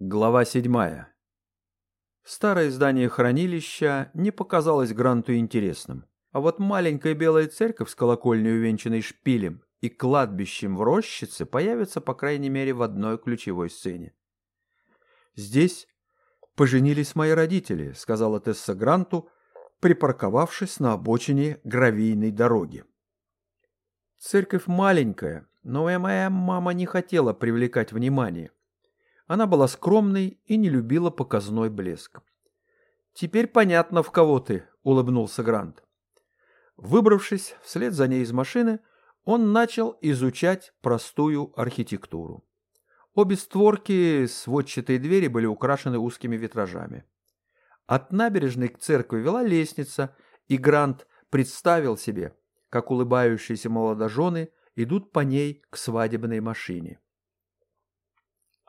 Глава седьмая. Старое здание хранилища не показалось Гранту интересным, а вот маленькая белая церковь с колокольней, увенчанной шпилем, и кладбищем в рощице появится, по крайней мере, в одной ключевой сцене. «Здесь поженились мои родители», — сказала Тесса Гранту, припарковавшись на обочине гравийной дороги. Церковь маленькая, но моя мама не хотела привлекать внимание. Она была скромной и не любила показной блеск. «Теперь понятно, в кого ты», — улыбнулся Грант. Выбравшись вслед за ней из машины, он начал изучать простую архитектуру. Обе створки сводчатой двери были украшены узкими витражами. От набережной к церкви вела лестница, и Грант представил себе, как улыбающиеся молодожены идут по ней к свадебной машине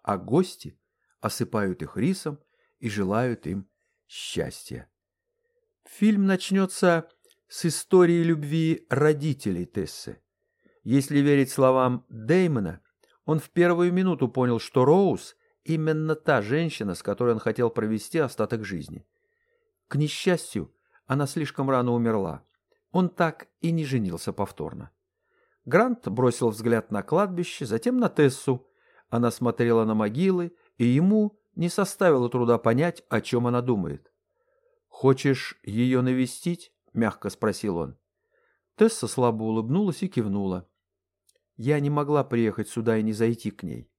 а гости осыпают их рисом и желают им счастья. Фильм начнется с истории любви родителей Тессы. Если верить словам Деймона, он в первую минуту понял, что Роуз именно та женщина, с которой он хотел провести остаток жизни. К несчастью, она слишком рано умерла. Он так и не женился повторно. Грант бросил взгляд на кладбище, затем на Тессу, она смотрела на могилы, и ему не составило труда понять, о чем она думает. «Хочешь ее навестить?» — мягко спросил он. Тесса слабо улыбнулась и кивнула. «Я не могла приехать сюда и не зайти к ней.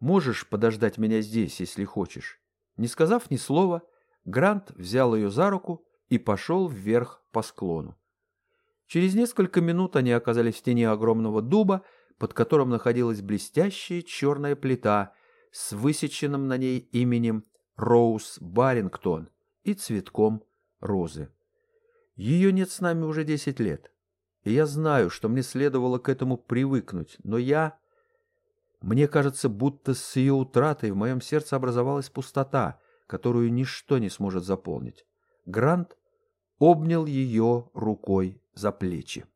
Можешь подождать меня здесь, если хочешь». Не сказав ни слова, Грант взял ее за руку и пошел вверх по склону. Через несколько минут они оказались в тени огромного дуба, под которым находилась блестящая черная плита с высеченным на ней именем Роуз Барингтон и цветком розы. Ее нет с нами уже десять лет, и я знаю, что мне следовало к этому привыкнуть, но я... Мне кажется, будто с ее утратой в моем сердце образовалась пустота, которую ничто не сможет заполнить. Грант обнял ее рукой за плечи.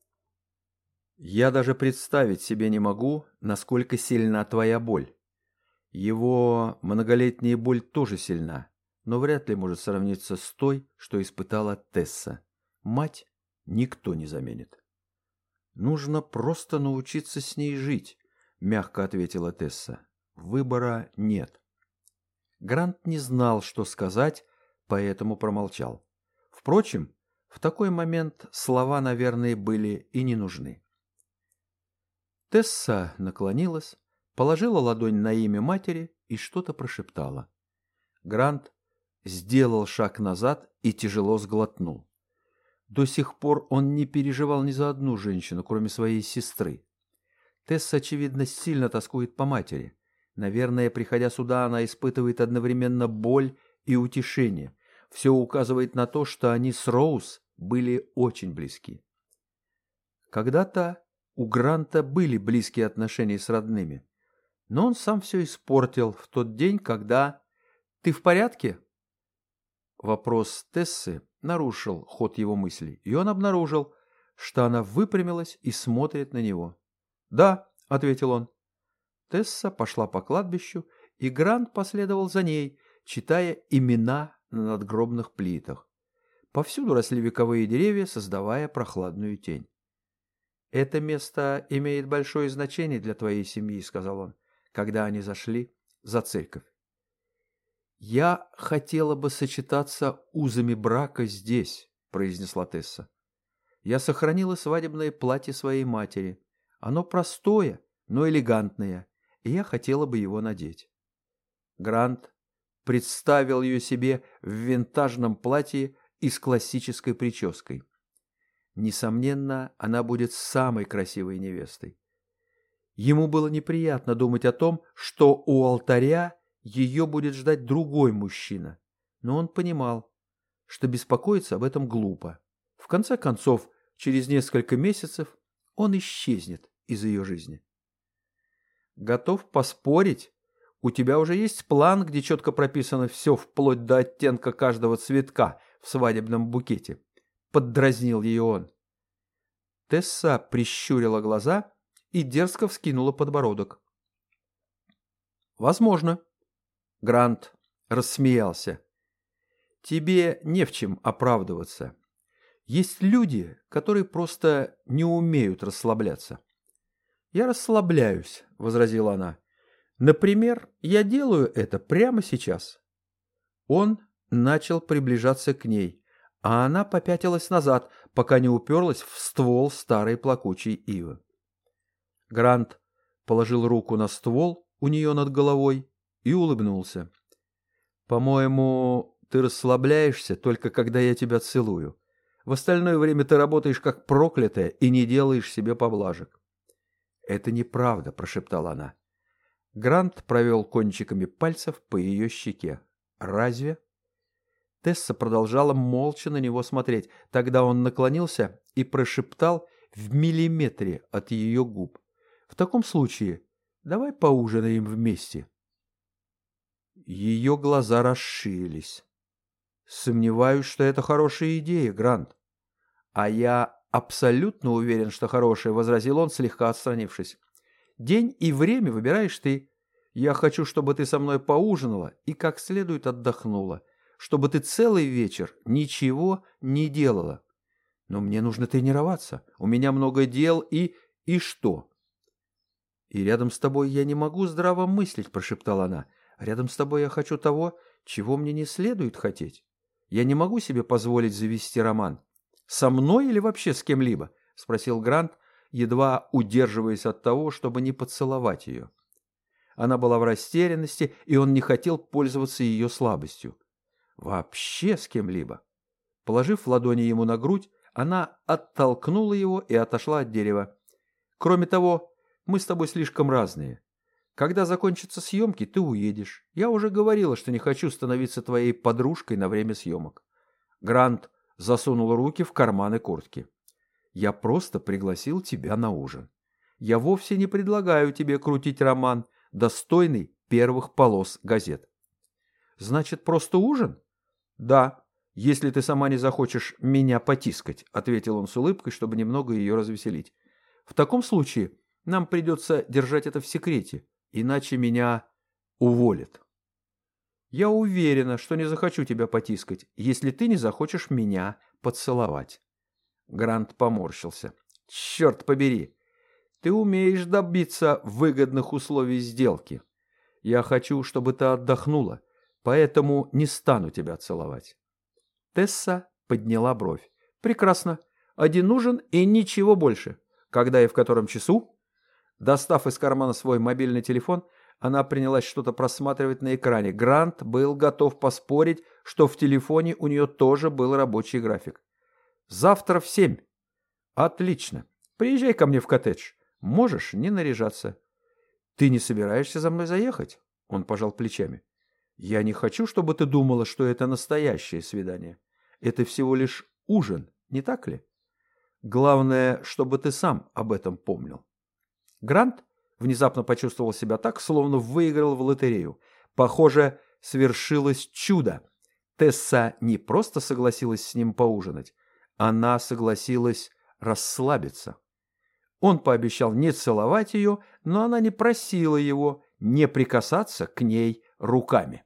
Я даже представить себе не могу, насколько сильна твоя боль. Его многолетняя боль тоже сильна, но вряд ли может сравниться с той, что испытала Тесса. Мать никто не заменит. Нужно просто научиться с ней жить, мягко ответила Тесса. Выбора нет. Грант не знал, что сказать, поэтому промолчал. Впрочем, в такой момент слова, наверное, были и не нужны. Тесса наклонилась, положила ладонь на имя матери и что-то прошептала. Грант сделал шаг назад и тяжело сглотнул. До сих пор он не переживал ни за одну женщину, кроме своей сестры. Тесса, очевидно, сильно тоскует по матери. Наверное, приходя сюда, она испытывает одновременно боль и утешение. Все указывает на то, что они с Роуз были очень близки. Когда-то у Гранта были близкие отношения с родными. Но он сам все испортил в тот день, когда... «Ты в порядке?» Вопрос Тессы нарушил ход его мыслей, и он обнаружил, что она выпрямилась и смотрит на него. «Да», — ответил он. Тесса пошла по кладбищу, и Грант последовал за ней, читая имена на надгробных плитах. Повсюду росли вековые деревья, создавая прохладную тень. «Это место имеет большое значение для твоей семьи», — сказал он, когда они зашли за церковь. «Я хотела бы сочетаться узами брака здесь», — произнесла Тесса. «Я сохранила свадебное платье своей матери. Оно простое, но элегантное, и я хотела бы его надеть». Грант представил ее себе в винтажном платье и с классической прической. Несомненно, она будет самой красивой невестой. Ему было неприятно думать о том, что у алтаря ее будет ждать другой мужчина, но он понимал, что беспокоиться об этом глупо. В конце концов, через несколько месяцев он исчезнет из ее жизни. Готов поспорить? У тебя уже есть план, где четко прописано все вплоть до оттенка каждого цветка в свадебном букете поддразнил ее он. Тесса прищурила глаза и дерзко вскинула подбородок. «Возможно. Грант рассмеялся. Тебе не в чем оправдываться. Есть люди, которые просто не умеют расслабляться. Я расслабляюсь, возразила она. Например, я делаю это прямо сейчас. Он начал приближаться к ней, а она попятилась назад, пока не уперлась в ствол старой плакучей ивы. Грант положил руку на ствол у нее над головой и улыбнулся. «По-моему, ты расслабляешься только когда я тебя целую. В остальное время ты работаешь как проклятая и не делаешь себе поблажек». «Это неправда», — прошептала она. Грант провел кончиками пальцев по ее щеке. «Разве?» Тесса продолжала молча на него смотреть. Тогда он наклонился и прошептал в миллиметре от ее губ. «В таком случае давай поужинаем вместе». Ее глаза расширились. «Сомневаюсь, что это хорошая идея, Грант». «А я абсолютно уверен, что хорошая», — возразил он, слегка отстранившись. «День и время выбираешь ты. Я хочу, чтобы ты со мной поужинала и как следует отдохнула чтобы ты целый вечер ничего не делала. Но мне нужно тренироваться. У меня много дел и... И что? И рядом с тобой я не могу здраво мыслить, прошептала она. Рядом с тобой я хочу того, чего мне не следует хотеть. Я не могу себе позволить завести роман. Со мной или вообще с кем-либо? Спросил Грант, едва удерживаясь от того, чтобы не поцеловать ее. Она была в растерянности, и он не хотел пользоваться ее слабостью. Вообще с кем-либо. Положив ладони ему на грудь, она оттолкнула его и отошла от дерева. Кроме того, мы с тобой слишком разные. Когда закончатся съемки, ты уедешь. Я уже говорила, что не хочу становиться твоей подружкой на время съемок. Грант засунул руки в карманы куртки. Я просто пригласил тебя на ужин. Я вовсе не предлагаю тебе крутить роман, достойный первых полос газет. Значит, просто ужин? Да, если ты сама не захочешь меня потискать, ответил он с улыбкой, чтобы немного ее развеселить. В таком случае нам придется держать это в секрете, иначе меня уволят. Я уверена, что не захочу тебя потискать, если ты не захочешь меня поцеловать. Грант поморщился. Черт побери! Ты умеешь добиться выгодных условий сделки. Я хочу, чтобы ты отдохнула, поэтому не стану тебя целовать. Тесса подняла бровь. Прекрасно. Один ужин и ничего больше. Когда и в котором часу? Достав из кармана свой мобильный телефон, она принялась что-то просматривать на экране. Грант был готов поспорить, что в телефоне у нее тоже был рабочий график. «Завтра в семь». «Отлично. Приезжай ко мне в коттедж. Можешь не наряжаться». «Ты не собираешься за мной заехать?» Он пожал плечами. Я не хочу, чтобы ты думала, что это настоящее свидание. Это всего лишь ужин, не так ли? Главное, чтобы ты сам об этом помнил. Грант внезапно почувствовал себя так, словно выиграл в лотерею. Похоже, свершилось чудо. Тесса не просто согласилась с ним поужинать, она согласилась расслабиться. Он пообещал не целовать ее, но она не просила его не прикасаться к ней руками.